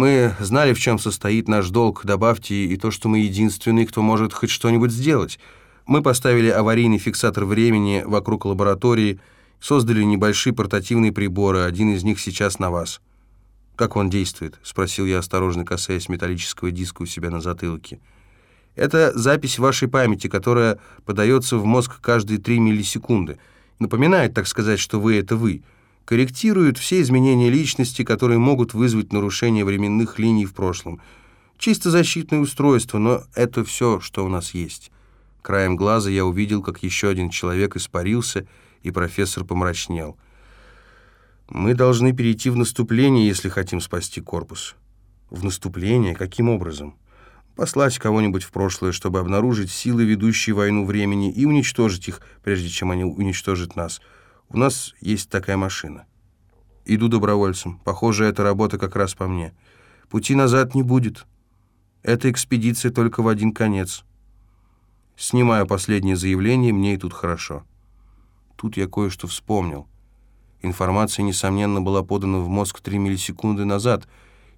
Мы знали, в чем состоит наш долг, добавьте и то, что мы единственные, кто может хоть что-нибудь сделать. Мы поставили аварийный фиксатор времени вокруг лаборатории, создали небольшие портативные приборы, один из них сейчас на вас». «Как он действует?» — спросил я, осторожно касаясь металлического диска у себя на затылке. «Это запись вашей памяти, которая подается в мозг каждые 3 миллисекунды. Напоминает, так сказать, что вы — это вы. Корректирует все изменения личности, которые могут вызвать нарушение временных линий в прошлом. Чисто защитное устройство, но это все, что у нас есть». Краем глаза я увидел, как еще один человек испарился, и профессор помрачнел — мы должны перейти в наступление, если хотим спасти корпус. В наступление? Каким образом? Послать кого-нибудь в прошлое, чтобы обнаружить силы, ведущие войну времени, и уничтожить их, прежде чем они уничтожат нас. У нас есть такая машина. Иду добровольцем. Похоже, эта работа как раз по мне. Пути назад не будет. Эта экспедиция только в один конец. Снимаю последнее заявление, мне и тут хорошо. Тут я кое-что вспомнил. Информация, несомненно, была подана в мозг 3 миллисекунды назад,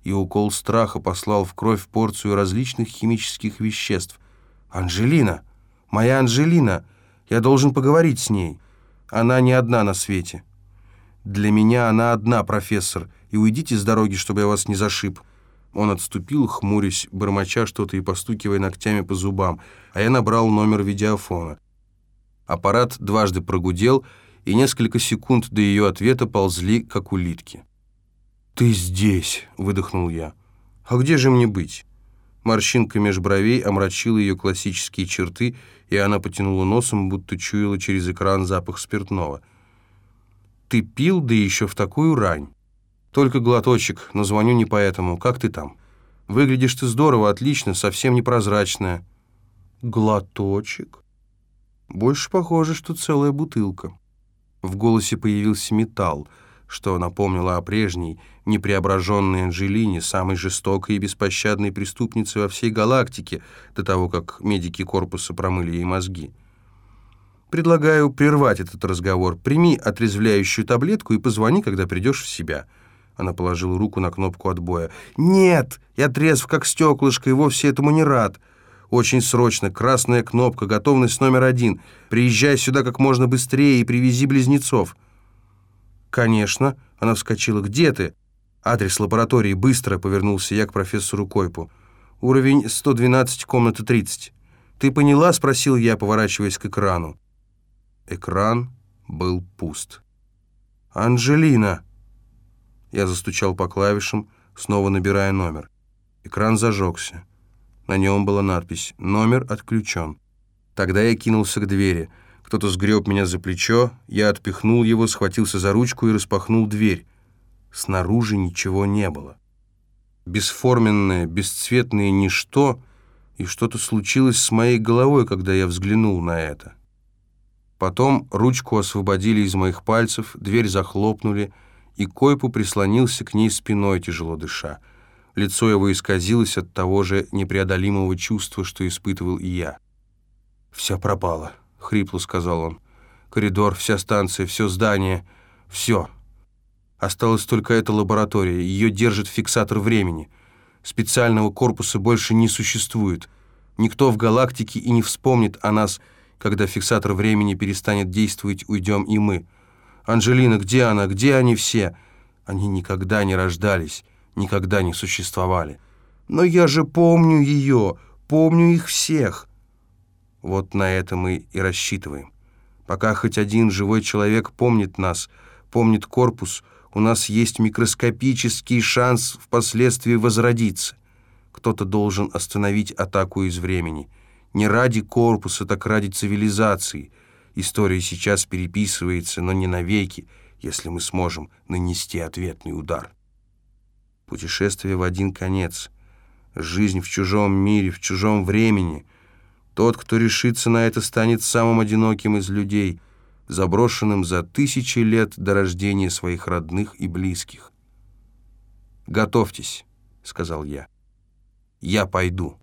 и укол страха послал в кровь порцию различных химических веществ. «Анжелина! Моя Анжелина! Я должен поговорить с ней. Она не одна на свете. Для меня она одна, профессор, и уйдите с дороги, чтобы я вас не зашиб». Он отступил, хмурясь, бормоча что-то и постукивая ногтями по зубам, а я набрал номер видеофона. Аппарат дважды прогудел — и несколько секунд до ее ответа ползли, как улитки. «Ты здесь!» — выдохнул я. «А где же мне быть?» Морщинка меж бровей омрачила ее классические черты, и она потянула носом, будто чуяла через экран запах спиртного. «Ты пил, да еще в такую рань!» «Только глоточек, но звоню не поэтому. Как ты там?» «Выглядишь ты здорово, отлично, совсем непрозрачная». «Глоточек?» «Больше похоже, что целая бутылка». В голосе появился металл, что напомнило о прежней, непреображенной Анжелине, самой жестокой и беспощадной преступнице во всей галактике, до того, как медики корпуса промыли ей мозги. «Предлагаю прервать этот разговор. Прими отрезвляющую таблетку и позвони, когда придешь в себя». Она положила руку на кнопку отбоя. «Нет! Я трезв, как стеклышко, и вовсе этому не рад!» Очень срочно. Красная кнопка. Готовность номер один. Приезжай сюда как можно быстрее и привези близнецов». «Конечно». Она вскочила. «Где ты?» «Адрес лаборатории. Быстро», — повернулся я к профессору Койпу. «Уровень 112, комната 30». «Ты поняла?» — спросил я, поворачиваясь к экрану. Экран был пуст. «Анжелина!» Я застучал по клавишам, снова набирая номер. Экран зажегся. На нем была надпись «Номер отключен». Тогда я кинулся к двери. Кто-то сгреб меня за плечо, я отпихнул его, схватился за ручку и распахнул дверь. Снаружи ничего не было. Бесформенное, бесцветное ничто, и что-то случилось с моей головой, когда я взглянул на это. Потом ручку освободили из моих пальцев, дверь захлопнули, и Койпу прислонился к ней спиной, тяжело дыша. Лицо его исказилось от того же непреодолимого чувства, что испытывал и я. «Все пропало», — хрипло сказал он. «Коридор, вся станция, все здание, все. Осталась только эта лаборатория, ее держит фиксатор времени. Специального корпуса больше не существует. Никто в галактике и не вспомнит о нас, когда фиксатор времени перестанет действовать, уйдем и мы. Анжелина, где она, где они все? Они никогда не рождались» никогда не существовали. Но я же помню ее, помню их всех. Вот на это мы и рассчитываем. Пока хоть один живой человек помнит нас, помнит корпус, у нас есть микроскопический шанс впоследствии возродиться. Кто-то должен остановить атаку из времени. Не ради корпуса, так ради цивилизации. История сейчас переписывается, но не навеки, если мы сможем нанести ответный удар. Путешествие в один конец. Жизнь в чужом мире, в чужом времени. Тот, кто решится на это, станет самым одиноким из людей, заброшенным за тысячи лет до рождения своих родных и близких. «Готовьтесь», — сказал я. «Я пойду».